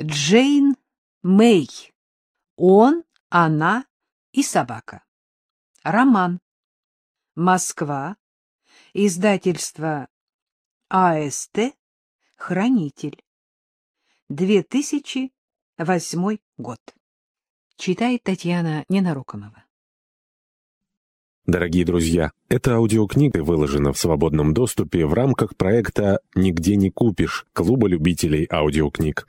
Джейн Мэй. Он, она и собака. Роман. Москва. Издательство АСТ. Хранитель. 2008 год. Читает Татьяна Ненарокомова. Дорогие друзья, эта аудиокнига выложена в свободном доступе в рамках проекта «Нигде не купишь» Клуба любителей аудиокниг.